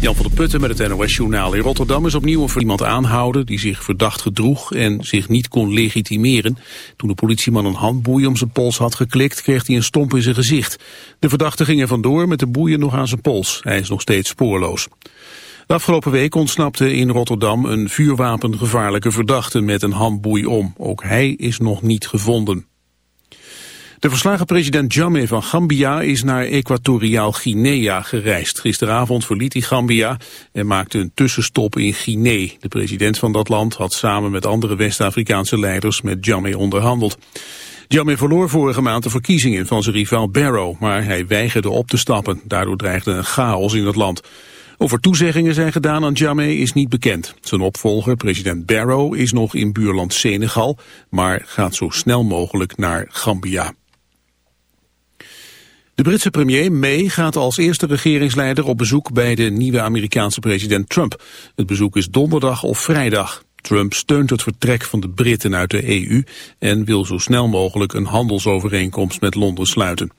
Jan van der Putten met het NOS-journaal. In Rotterdam is opnieuw een iemand aanhouden die zich verdacht gedroeg en zich niet kon legitimeren. Toen de politieman een handboei om zijn pols had geklikt, kreeg hij een stomp in zijn gezicht. De verdachte ging er vandoor met de boeien nog aan zijn pols. Hij is nog steeds spoorloos. De afgelopen week ontsnapte in Rotterdam een vuurwapengevaarlijke verdachte met een handboei om. Ook hij is nog niet gevonden. De verslagen president Jammeh van Gambia is naar Equatoriaal Guinea gereisd. Gisteravond verliet hij Gambia en maakte een tussenstop in Guinea. De president van dat land had samen met andere West-Afrikaanse leiders met Jammeh onderhandeld. Jammeh verloor vorige maand de verkiezingen van zijn rivaal Barrow, maar hij weigerde op te stappen. Daardoor dreigde een chaos in het land. Of er toezeggingen zijn gedaan aan Jammeh is niet bekend. Zijn opvolger, president Barrow, is nog in buurland Senegal, maar gaat zo snel mogelijk naar Gambia. De Britse premier May gaat als eerste regeringsleider op bezoek bij de nieuwe Amerikaanse president Trump. Het bezoek is donderdag of vrijdag. Trump steunt het vertrek van de Britten uit de EU en wil zo snel mogelijk een handelsovereenkomst met Londen sluiten.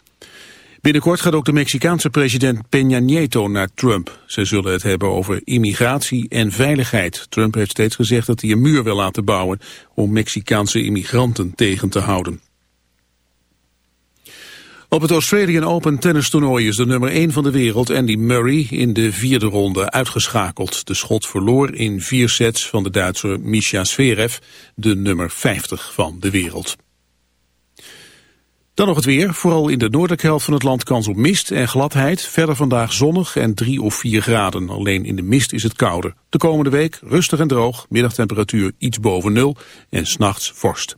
Binnenkort gaat ook de Mexicaanse president Peña Nieto naar Trump. Ze zullen het hebben over immigratie en veiligheid. Trump heeft steeds gezegd dat hij een muur wil laten bouwen om Mexicaanse immigranten tegen te houden. Op het Australian Open tennistoernooi is de nummer 1 van de wereld Andy Murray in de vierde ronde uitgeschakeld. De schot verloor in vier sets van de Duitser Misha Zverev, de nummer 50 van de wereld. Dan nog het weer. Vooral in de noordelijke helft van het land kans op mist en gladheid. Verder vandaag zonnig en 3 of 4 graden. Alleen in de mist is het kouder. De komende week rustig en droog. Middagtemperatuur iets boven nul en s'nachts vorst.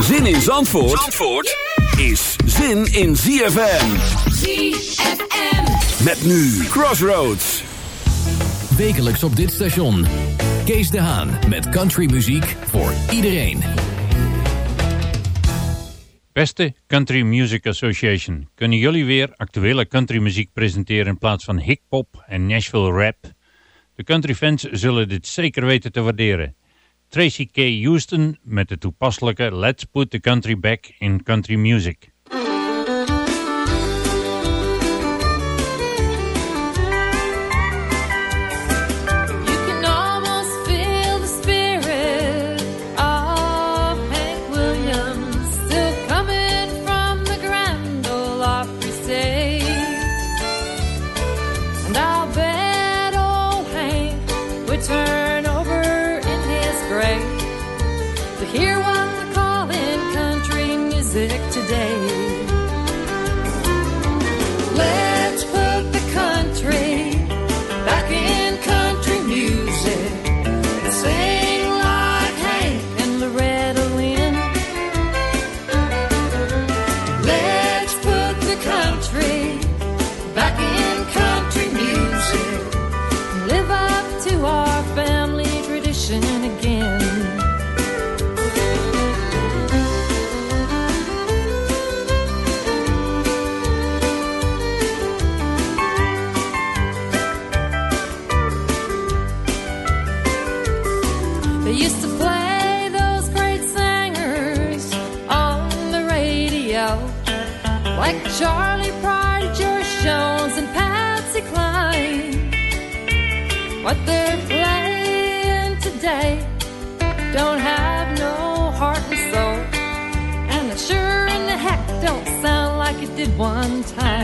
Zin in Zandvoort, Zandvoort is zin in ZFM. ZFM. Met nu Crossroads. Wekelijks op dit station. Kees de Haan met countrymuziek voor iedereen. Beste Country Music Association, kunnen jullie weer actuele countrymuziek presenteren in plaats van hip-hop en Nashville rap? De countryfans zullen dit zeker weten te waarderen. Tracy K. Houston met de toepasselijke Let's Put the Country Back in Country Music. Did one time.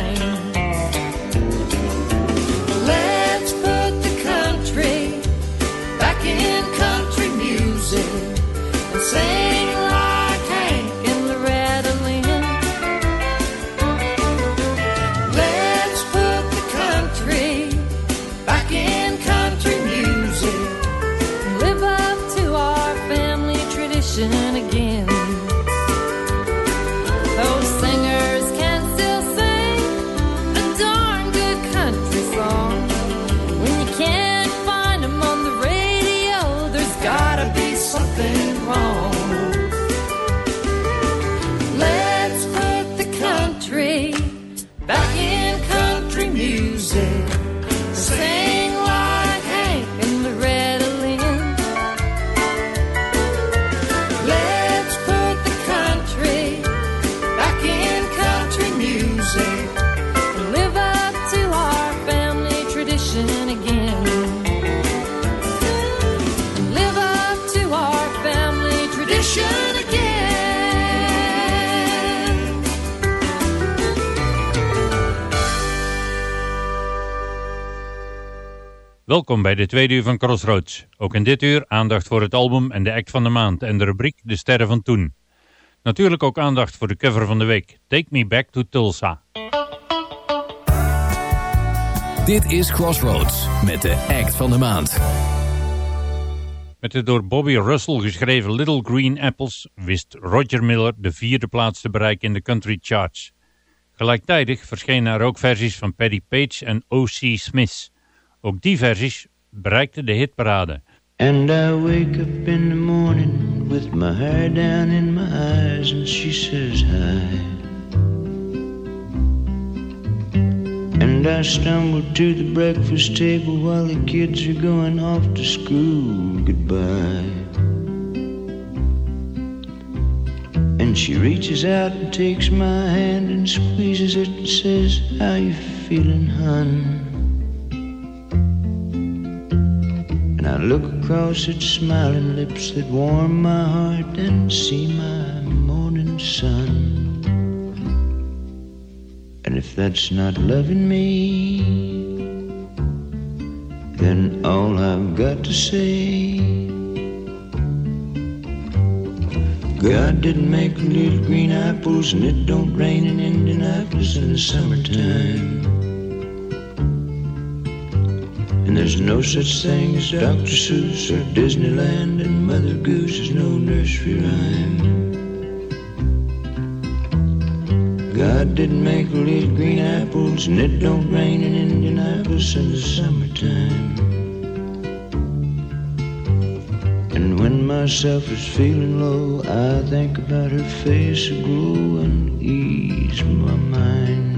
Welkom bij de tweede uur van Crossroads. Ook in dit uur aandacht voor het album en de act van de maand en de rubriek De Sterren van Toen. Natuurlijk ook aandacht voor de cover van de week. Take Me Back to Tulsa. Dit is Crossroads met de act van de maand. Met de door Bobby Russell geschreven Little Green Apples wist Roger Miller de vierde plaats te bereiken in de country charts. Gelijktijdig verschenen er ook versies van Paddy Page en O.C. Smith. Ook die versies bereikten de hitparade. And I wake up in the morning with my hair down in my eyes, and she says hi. And I stumble to the breakfast table while the kids are going off to school. Goodbye. And she reaches out and takes my hand and squeezes it and says, How you feeling, hun? And I look across at smiling lips that warm my heart and see my morning sun. And if that's not loving me, then all I've got to say. God didn't make little green apples, and it don't rain in Indianapolis in the summertime. And there's no such thing as Dr. Seuss or Disneyland, and Mother Goose is no nursery rhyme. God didn't make little green apples, and it don't rain in Indianapolis in the summertime. And when myself is feeling low, I think about her face aglow and ease my mind.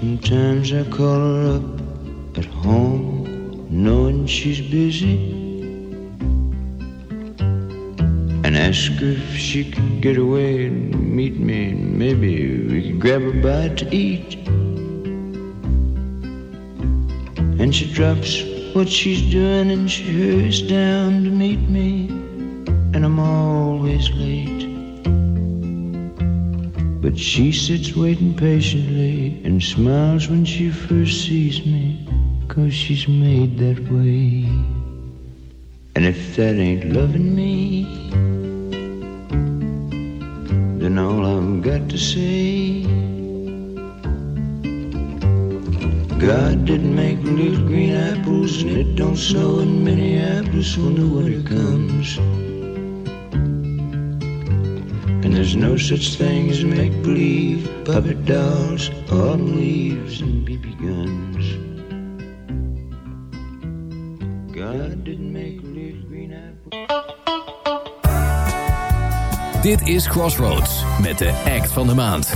Sometimes I call her up at home, knowing she's busy, and ask her if she could get away and meet me, and maybe we could grab a bite to eat. And she drops what she's doing and she hurries down to meet me, and I'm always late. But she sits waiting patiently and smiles when she first sees me, cause she's made that way. And if that ain't loving me, then all I've got to say. God didn't make little green apples, and it don't snow in Minneapolis when the winter comes. There's no such thing as make believe, puppet dolls, autumn leaves, and BB guns. God didn't make little green apples. Dit is Crossroads met de act van de maand.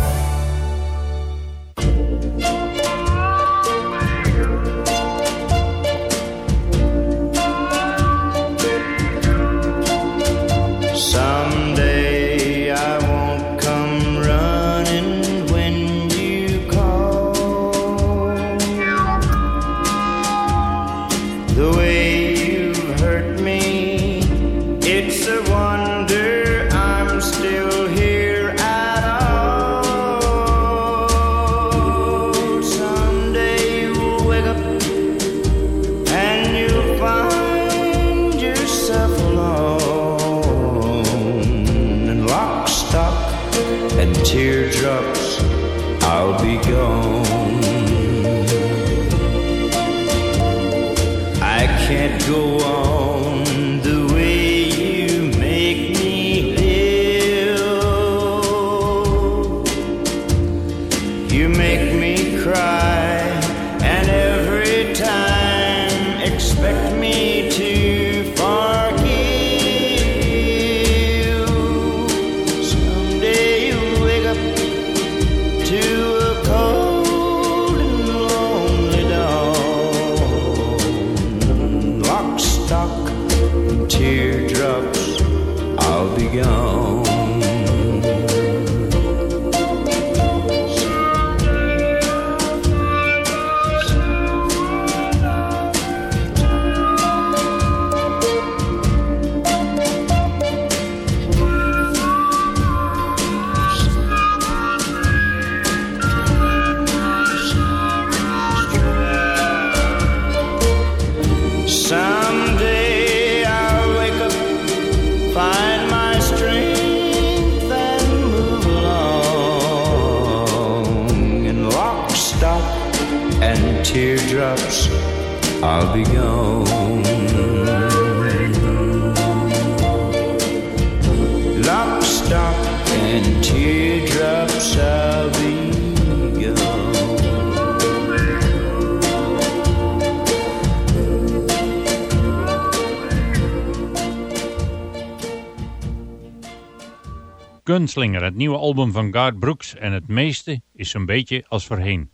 Gunslinger, het nieuwe album van Garth Brooks en het meeste is zo'n beetje als voorheen.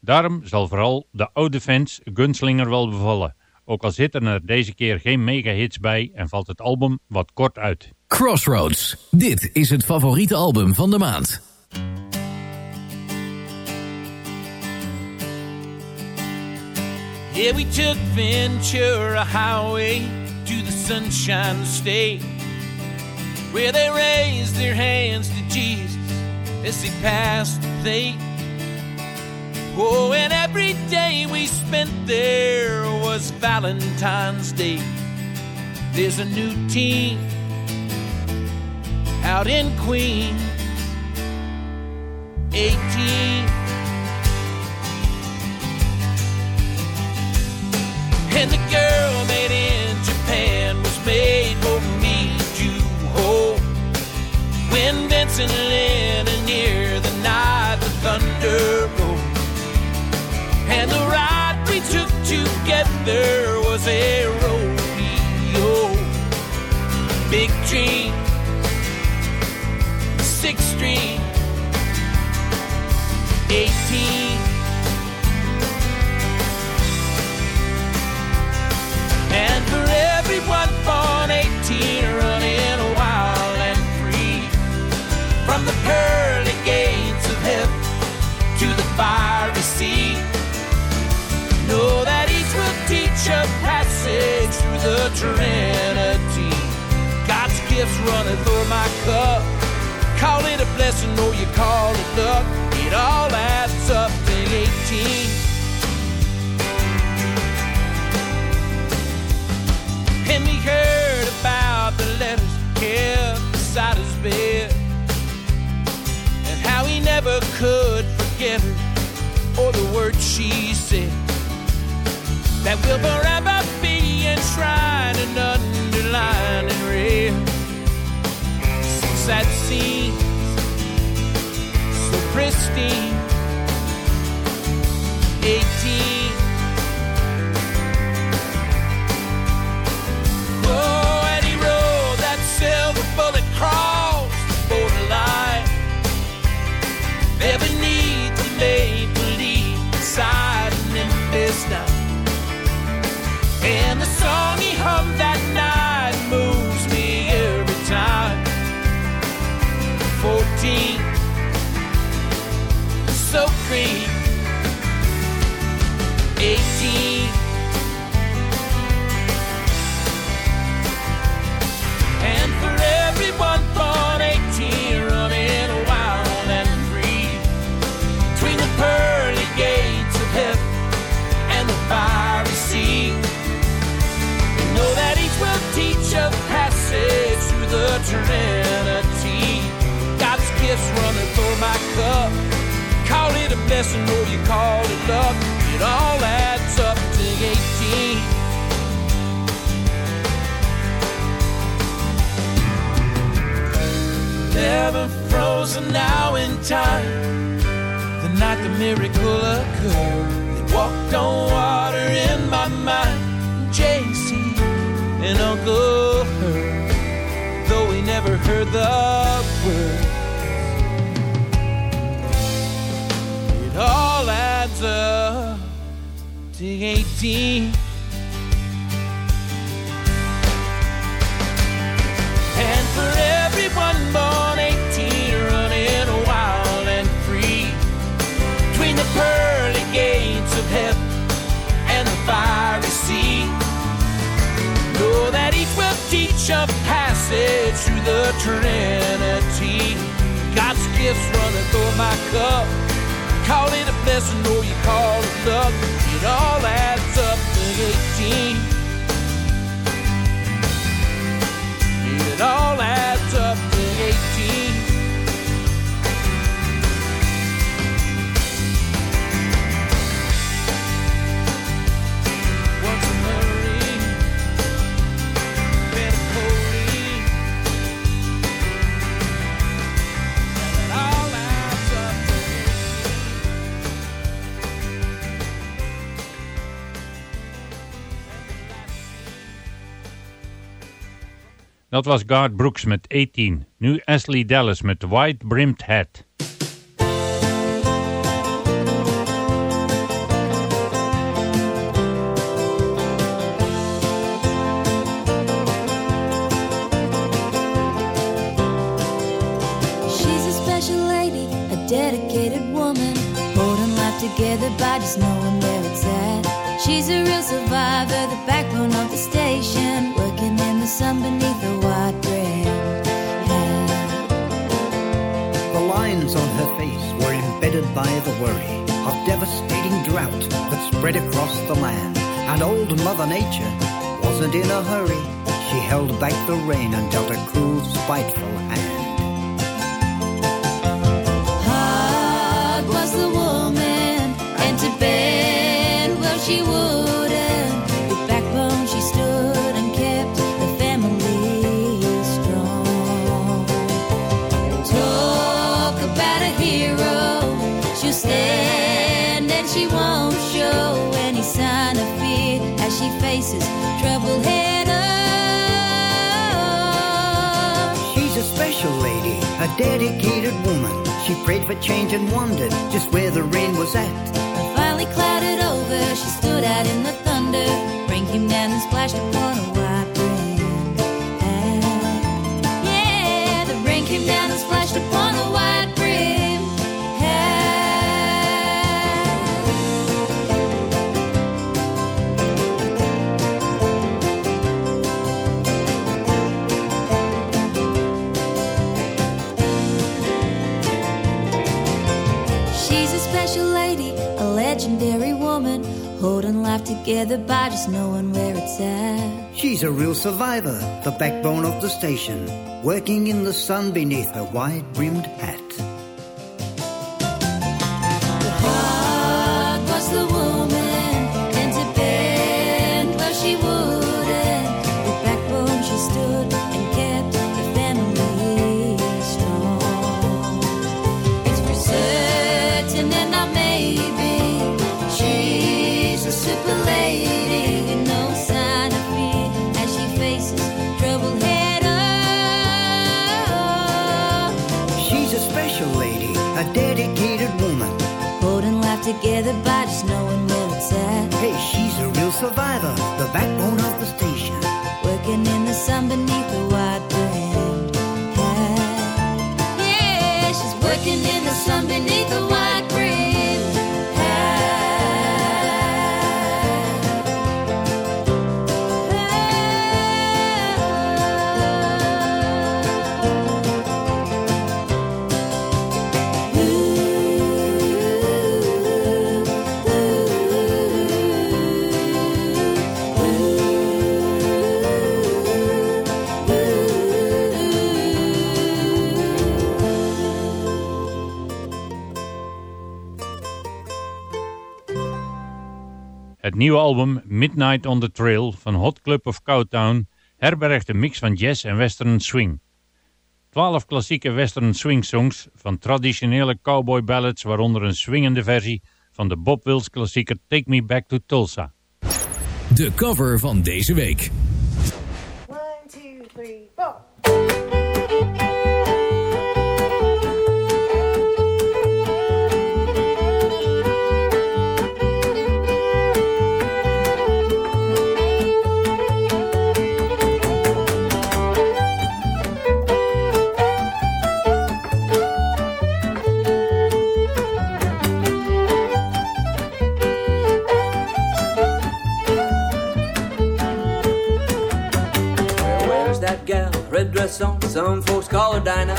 Daarom zal vooral de oude fans Gunslinger wel bevallen. Ook al zitten er deze keer geen mega-hits bij en valt het album wat kort uit. Crossroads. Dit is het favoriete album van de maand. Yeah, we took Ventura Highway to the Sunshine State, where they raised their hands to Jesus as they passed the plate. Oh, and every day we spent there was Valentine's Day. There's a new team out in Queens, 18. And the girl made in Japan was made for. When Vincent and near the night the thunder rolled. And the ride we took together was a rodeo. Big dream, six string, the Trinity. God's gifts running through my cup. Call it a blessing or you call it luck. It all adds up to 18 And he heard about the letters kept beside his bed. And how he never could forget her Or the words she said. That will forever enshrined and underlined in red Since that scene So pristine 18 Oh, and he rode that silver bullet cross the borderline. There beneath the maple leaf beside an Memphis night. And song he hummed that night moves me every time. 14 blessing or you call it luck. It all adds up to 18. never frozen now in time. The night the miracle occurred, they walked on water in my mind. JC and Uncle Herb, though we never heard the words, It all adds up to 18. And for everyone born 18, running wild and free, between the pearly gates of heaven and the fiery sea, know that each will teach a passage through the Trinity. God's gifts running through my cup. Call it a blessing or you call it luck. It all adds up to 18. It all adds up to 18. Dat was Garth Brooks met 18. Nu Ashley Dallas met Wide Brimmed Hat. She's a special lady, a dedicated woman, holding life together by just knowing where it's at. She's a real survivor, the backbone of the station, working in the sun beneath the by the worry of devastating drought that spread across the land. And old Mother Nature wasn't in a hurry. She held back the rain and dealt a cruel, spiteful hand. Dedicated woman. She prayed for change and wondered just where the rain was at. When finally clouded over, she stood out in the thunder. Rain came down and splashed upon a legendary woman, holding life together by just knowing where it's at. She's a real survivor, the backbone of the station, working in the sun beneath her wide brimmed hat. Together by just knowing where it's at. Hey, she's a real survivor, the backbone Het nieuwe album Midnight on the Trail van Hot Club of Cowtown herbergt een mix van jazz en western swing. Twaalf klassieke western swing songs van traditionele cowboy ballads, waaronder een swingende versie van de Bob Wills klassieker Take Me Back to Tulsa. De cover van deze week. Some folks call her Dinah.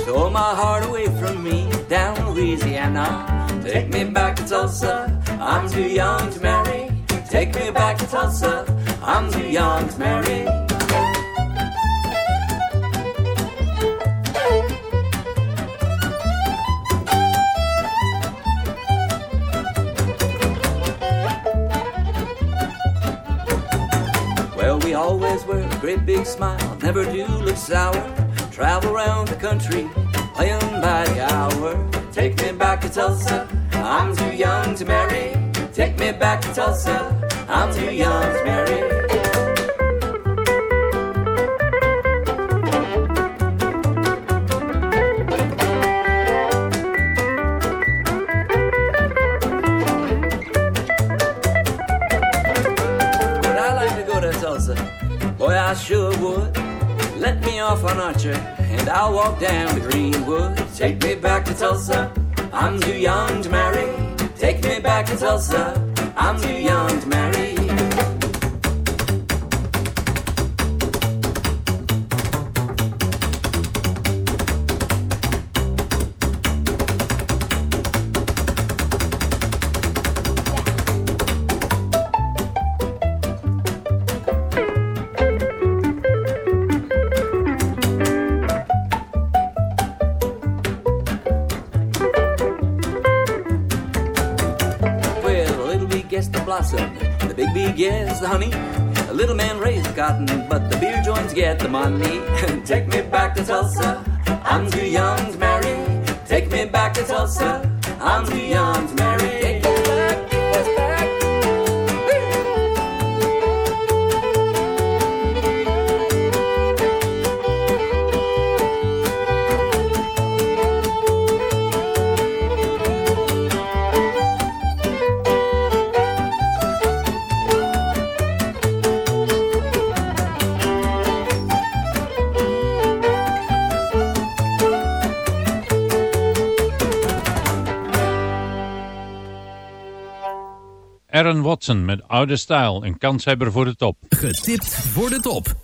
Stole my heart away from me down Louisiana. Take me back to Tulsa. I'm too young to marry. Take me back to Tulsa. I'm too young to marry. Well, we always wear a great big smile, never do look sour. Travel around the country, playing by the hour. Take me back to Tulsa, I'm too young to marry. Take me back to Tulsa, I'm too young to marry. I'll walk down to Greenwood. Take me back to Tulsa. I'm too young to marry. Take me back to Tulsa. I'm too young to marry. The honey. A little man raised cotton, but the beer joints get the money. Take me back to Tulsa, I'm too young to marry. Take me back to Tulsa, Met Oude Style, een kanshebber voor de top. Getipt voor de top.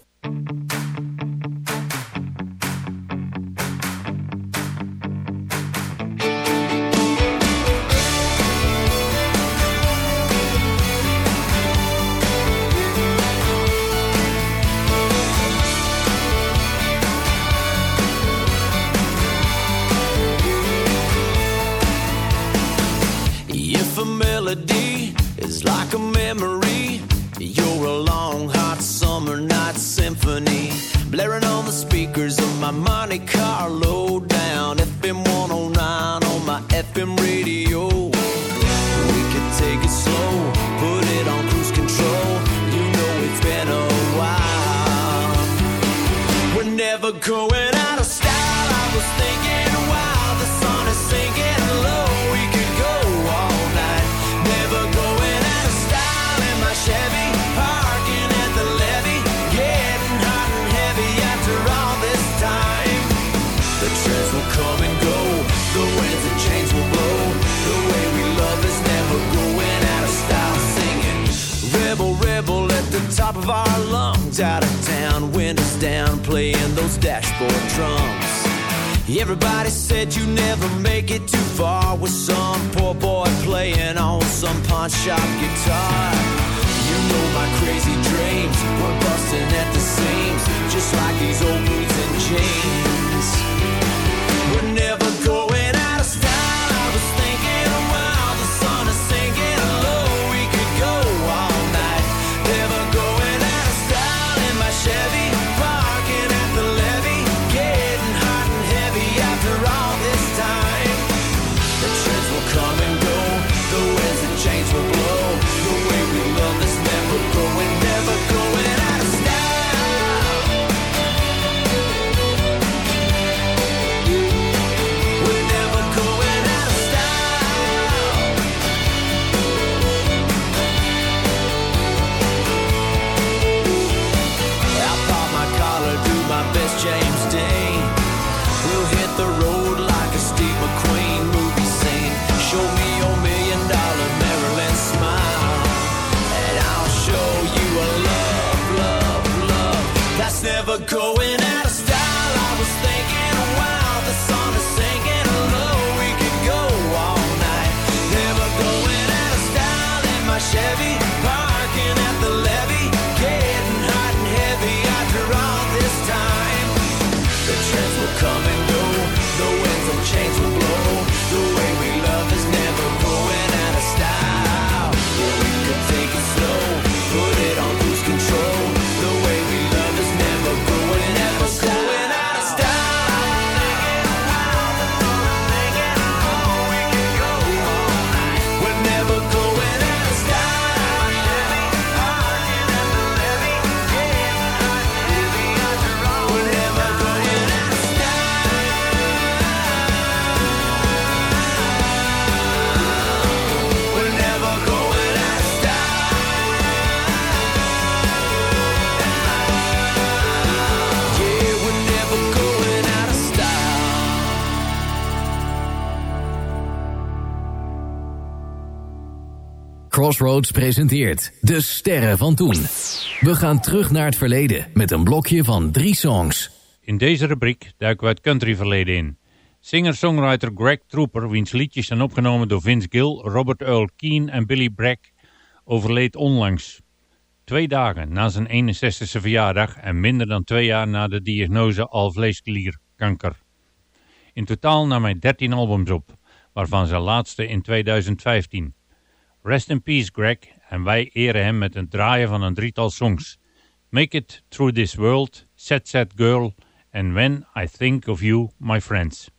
Going out of style. I was thinking while the sun is sinking low, we could go all night. Never going out of style in my Chevy, parking at the levee, getting hot and heavy after all this time. The trends will come and go, the winds and chains will blow. The way we love is never going out of style. Singing, rebel, rebel at the top of our lungs, out of town, windows down, playing those dashboard drums. Everybody said you never make it too far with some poor boy playing on some pawn shop guitar. You know my crazy dreams were busting at the seams, just like these old boots and jeans. We're Crossroads presenteert De Sterren van Toen. We gaan terug naar het verleden met een blokje van drie songs. In deze rubriek duiken we het countryverleden in. Singer-songwriter Greg Trooper, wiens liedjes zijn opgenomen door Vince Gill, Robert Earl Keen en Billy Bragg, overleed onlangs. Twee dagen na zijn 61ste verjaardag en minder dan twee jaar na de diagnose alvleesklierkanker. In totaal nam hij 13 albums op, waarvan zijn laatste in 2015. Rest in peace Greg en wij eren hem met het draaien van een drietal songs. Make It Through This World, set Sad Girl and When I Think of You, My Friends.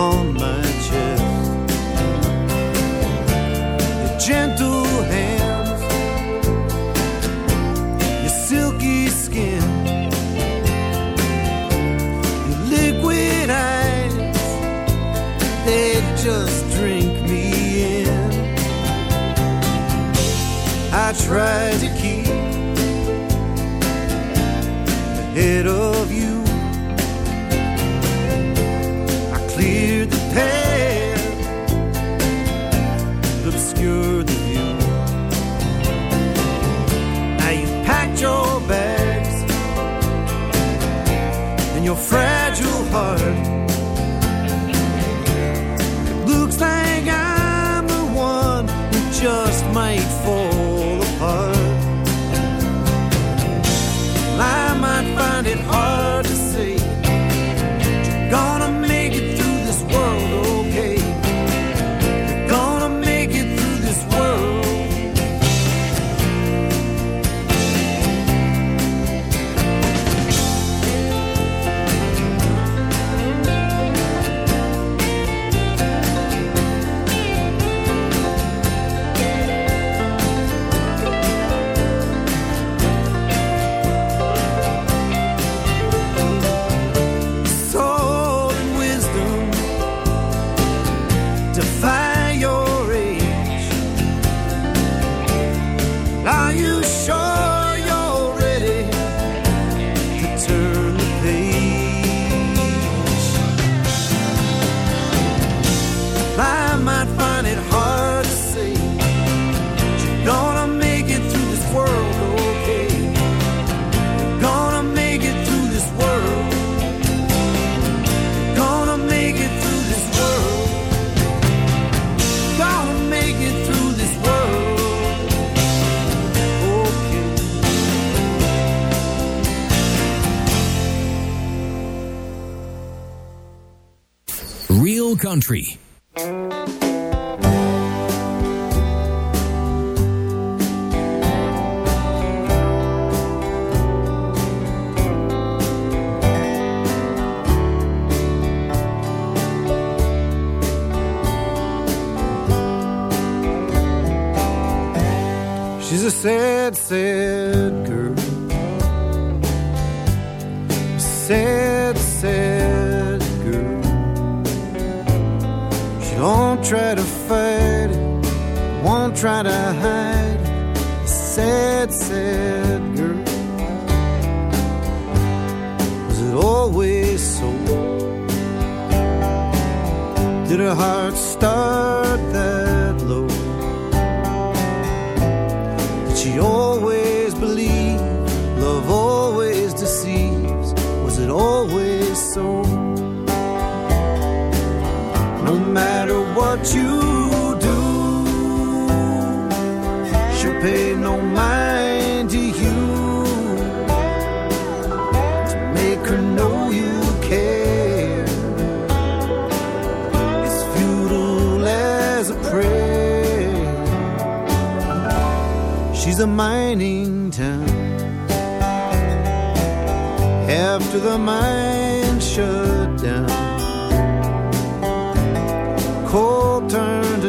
upon my country.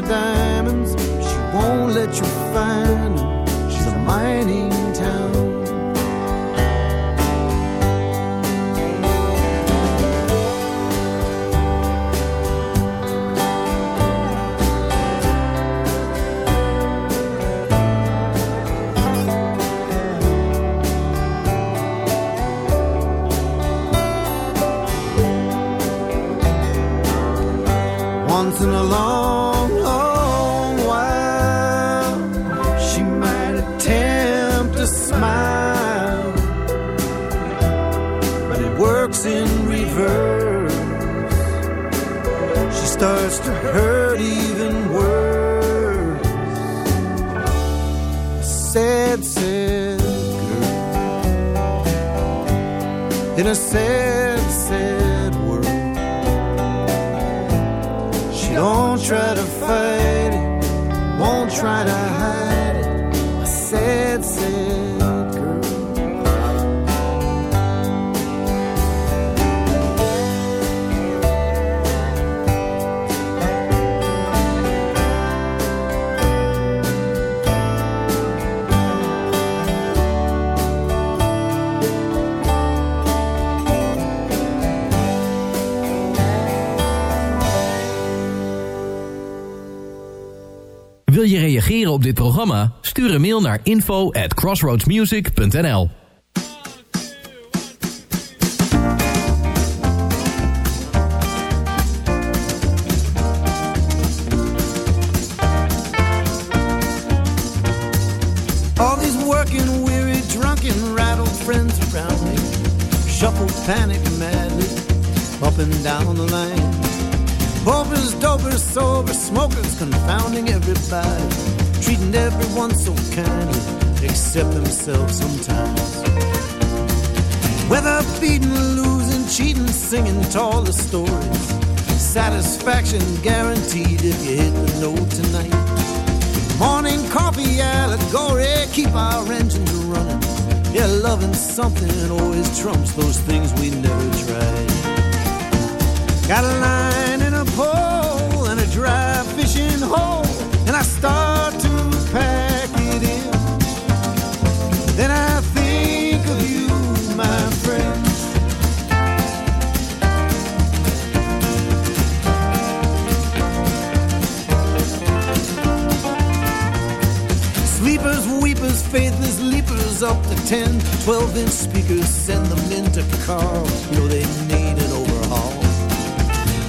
diamonds she won't let you find. acontecer reageren op dit programma? Stuur een mail naar info at crossroadsmusic.nl All these working, weary, drunken, rattled friends around me Shuffle, panic, madly, up and down the line. Bopers, dopers, sober smokers, confounding everybody treating everyone so kindly, except themselves sometimes. Whether beating, losing, cheating, singing taller stories, satisfaction guaranteed if you hit the note tonight. Morning coffee allegory, keep our engines running. Yeah, loving something always trumps those things we never tried. Got a line and a pole and a dry fishing hole 12-inch speakers, send them in to Carl. You know they need an overhaul.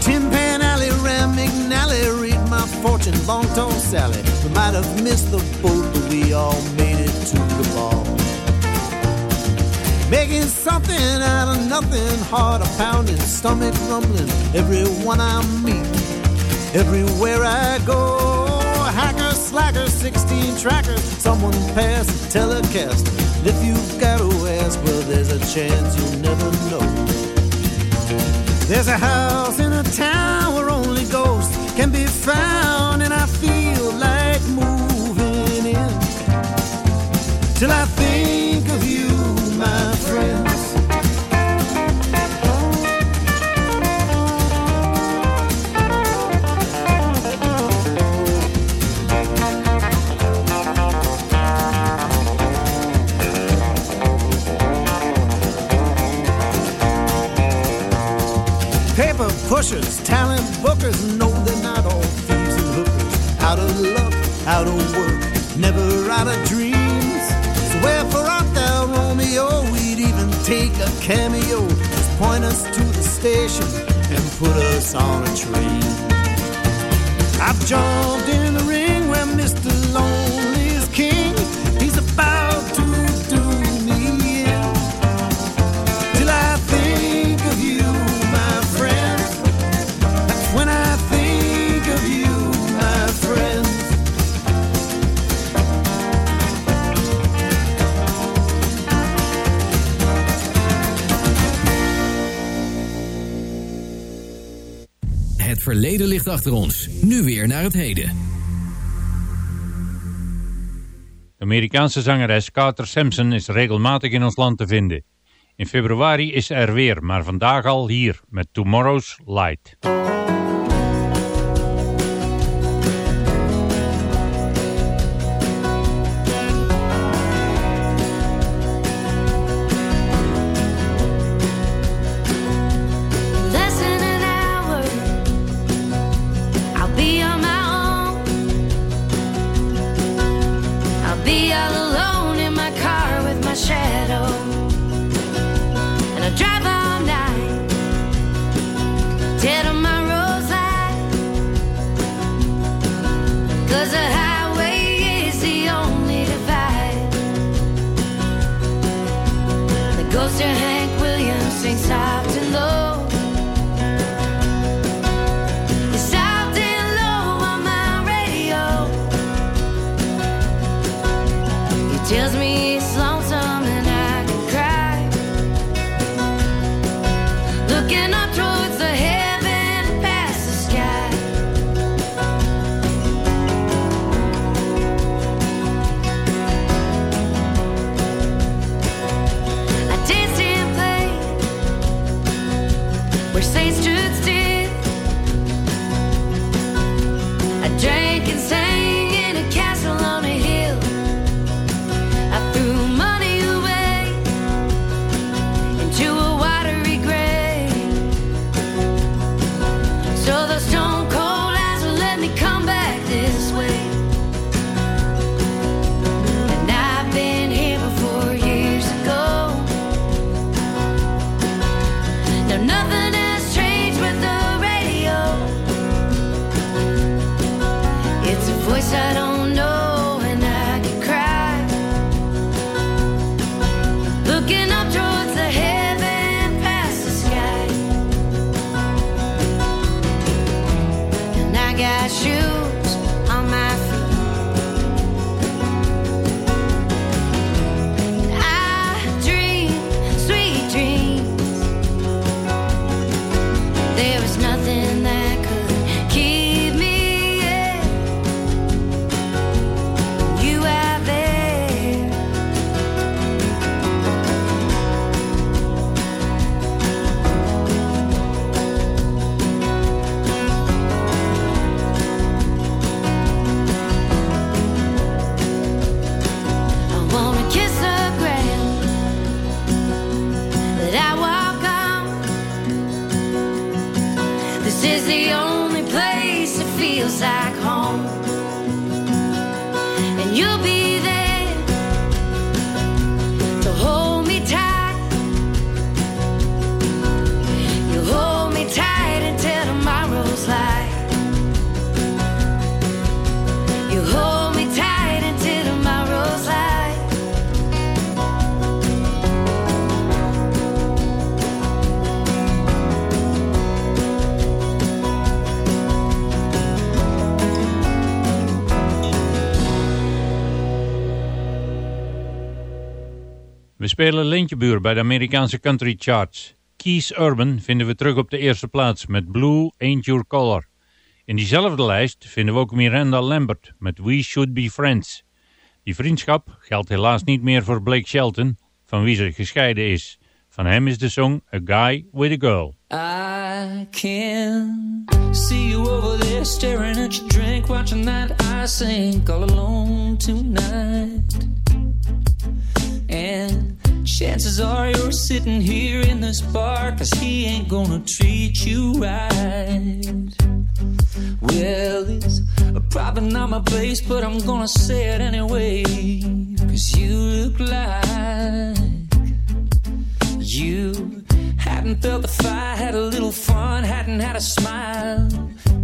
Tin Pan Alley, Rand McNally, read my fortune, long tall Sally. We might have missed the boat, but we all made it to the ball. Making something out of nothing, heart a pounding, stomach rumbling. Everyone I meet, everywhere I go. Hacker, slacker, 16 tracker, someone pass a telecaster. If you've got to ask, well, there's a chance you'll never know. There's a house in a town where only ghosts can be found, and I feel like moving in till I think station and put us on a train. I've jumped in achter ons. Nu weer naar het heden. De Amerikaanse zangeres Carter Sampson is regelmatig in ons land te vinden. In februari is er weer, maar vandaag al hier met Tomorrow's Light. The ghost spelen Lintjebuur bij de Amerikaanse country charts. Keys Urban vinden we terug op de eerste plaats met Blue Ain't Your Color. In diezelfde lijst vinden we ook Miranda Lambert met We Should Be Friends. Die vriendschap geldt helaas niet meer voor Blake Shelton, van wie ze gescheiden is. Van hem is de song A Guy With A Girl. I can see you over there drink, watching that I all alone tonight. And chances are you're sitting here in this bar, cause he ain't gonna treat you right. Well, it's probably not my place, but I'm gonna say it anyway, cause you look like you hadn't felt the fire, had a little fun, hadn't had a smile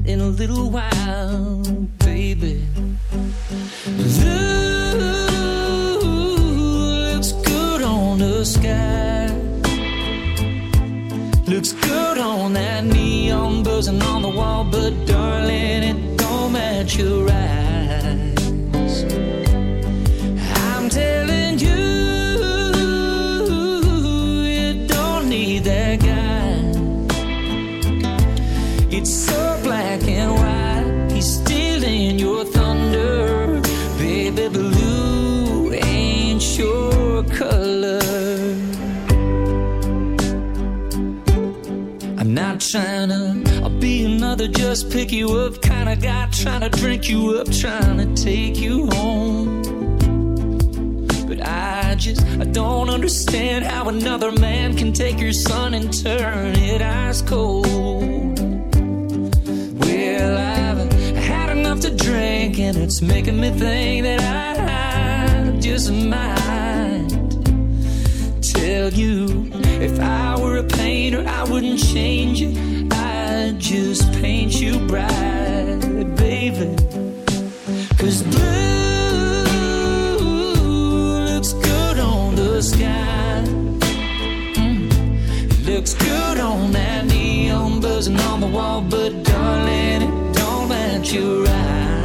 in a little while, baby. Blue on the wall, but darling, it don't match your eyes. Just pick you up kind of guy trying to drink you up, trying to take you home. But I just I don't understand how another man can take your son and turn it ice cold. Well, I've had enough to drink, and it's making me think that I just might tell you if I were a painter, I wouldn't change you. Just paint you bright, baby. Cause blue looks good on the sky. Mm. Looks good on that neon buzzing on the wall, but darling, it don't match your eyes.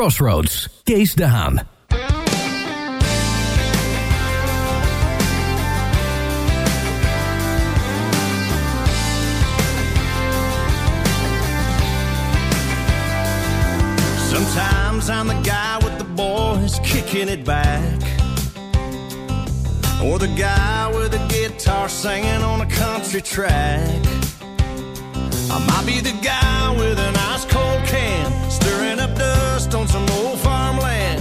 Crossroads, Kees de Haan. Sometimes I'm the guy with the boys kicking it back. Or the guy with a guitar singing on a country track. I might be the guy with an ice cold up on some old farmland.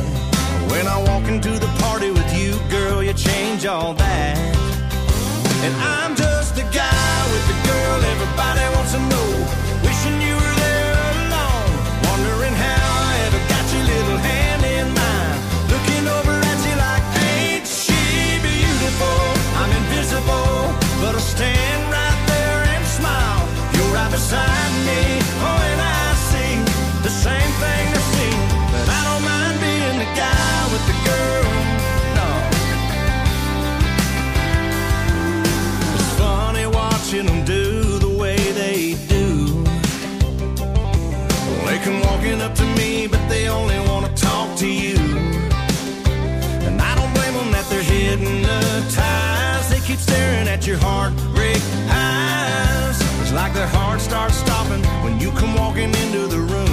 When I walk into the party with you, girl, you change all that. And I'm just the guy with the girl everybody wants to know. Hypnotized. They keep staring at your heartbreak eyes. It's like their heart starts stopping when you come walking into the room.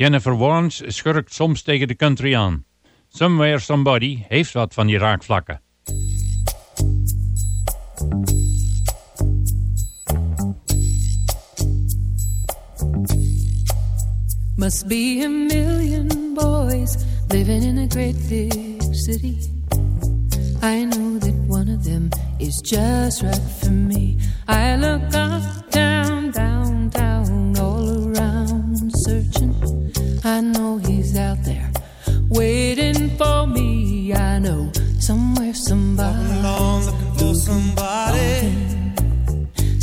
Jennifer Warnes schurkt soms tegen de country aan. Somewhere Somebody heeft wat van die raakvlakken. Must be a million boys living in a great big city. I know that one of them is just right for me. I look up,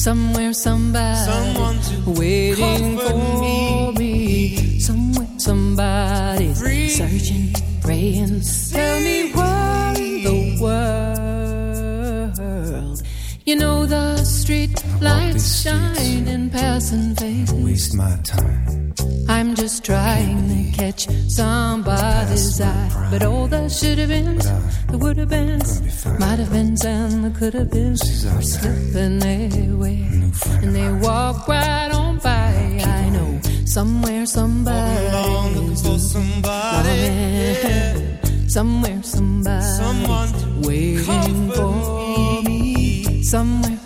Somewhere somebody Someone to waiting for me. me. Somewhere somebody's Free. searching, praying. Tell me what the world. You know the street lights shine in passing faces. Waste my time. I'm just trying to catch somebody's eye. But all that should have been, the would have been, might have been, and the could have been, are slipping away. And they walk right on by. I know somewhere somebody's looking for somebody. Somewhere somebody Someone waiting for me. Somewhere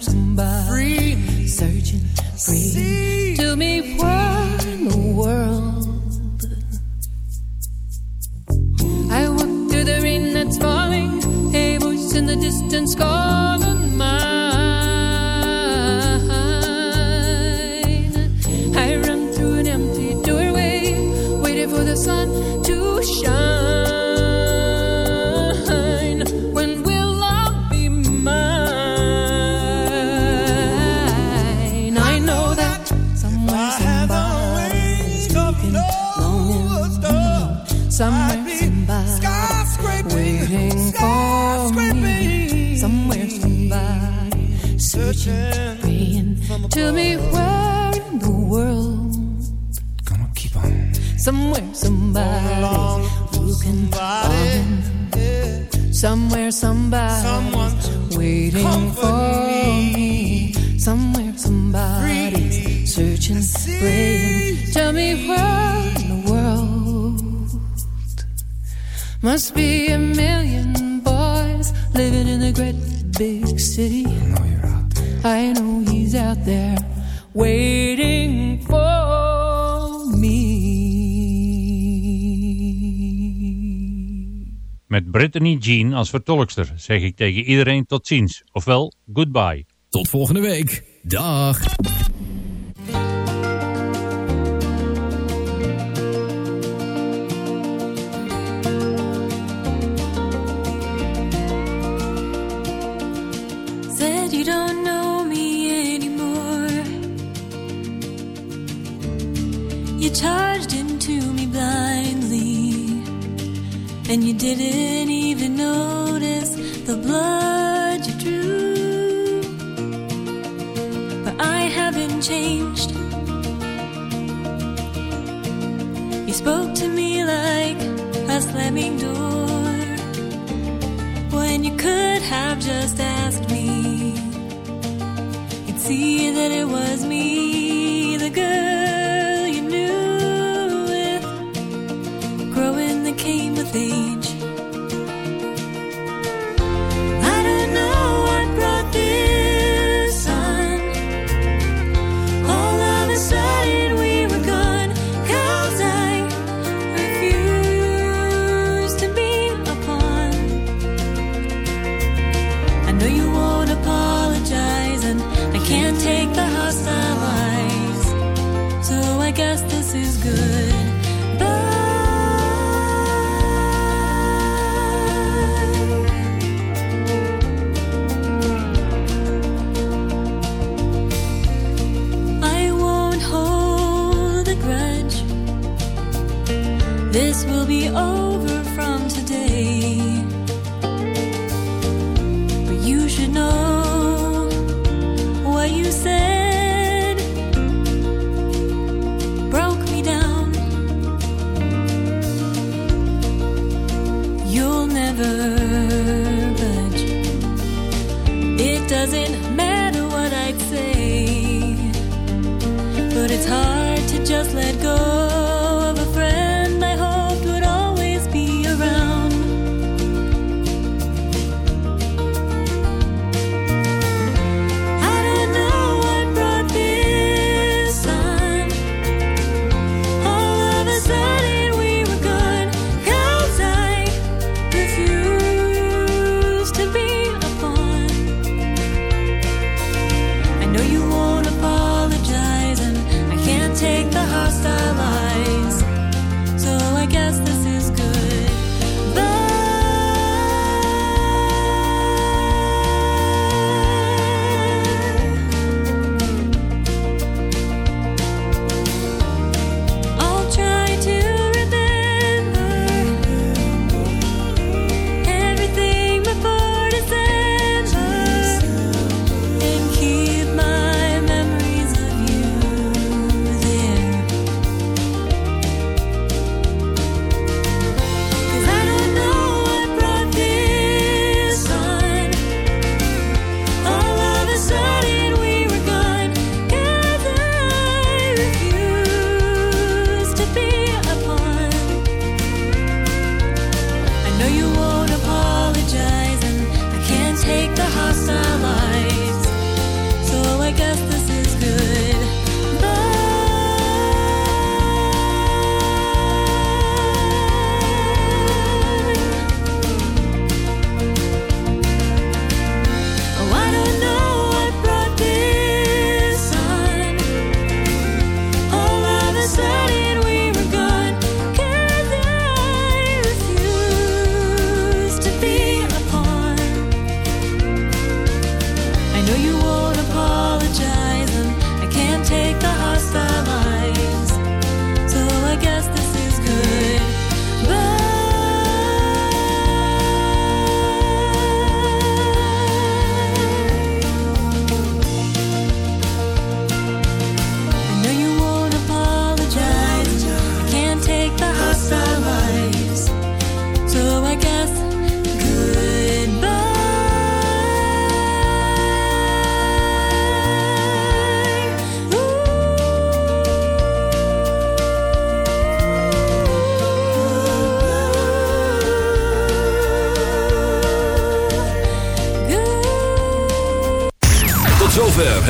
Somewhere, somebody looking on. Somewhere, somebody waiting for me. Somewhere, somebody searching, praying. Tell me where in the world must be a million boys living in a great big city. I know he's out there waiting for Met Brittany Jean als vertolkster zeg ik tegen iedereen tot ziens, ofwel goodbye. Tot volgende week. Dag. Said you don't know me anymore. You charged into me blindly, and you didn't even notice the blood you drew. But I haven't changed. You spoke to me like a slamming door when you could have just asked me. You'd see that it was me, the girl you knew with growing.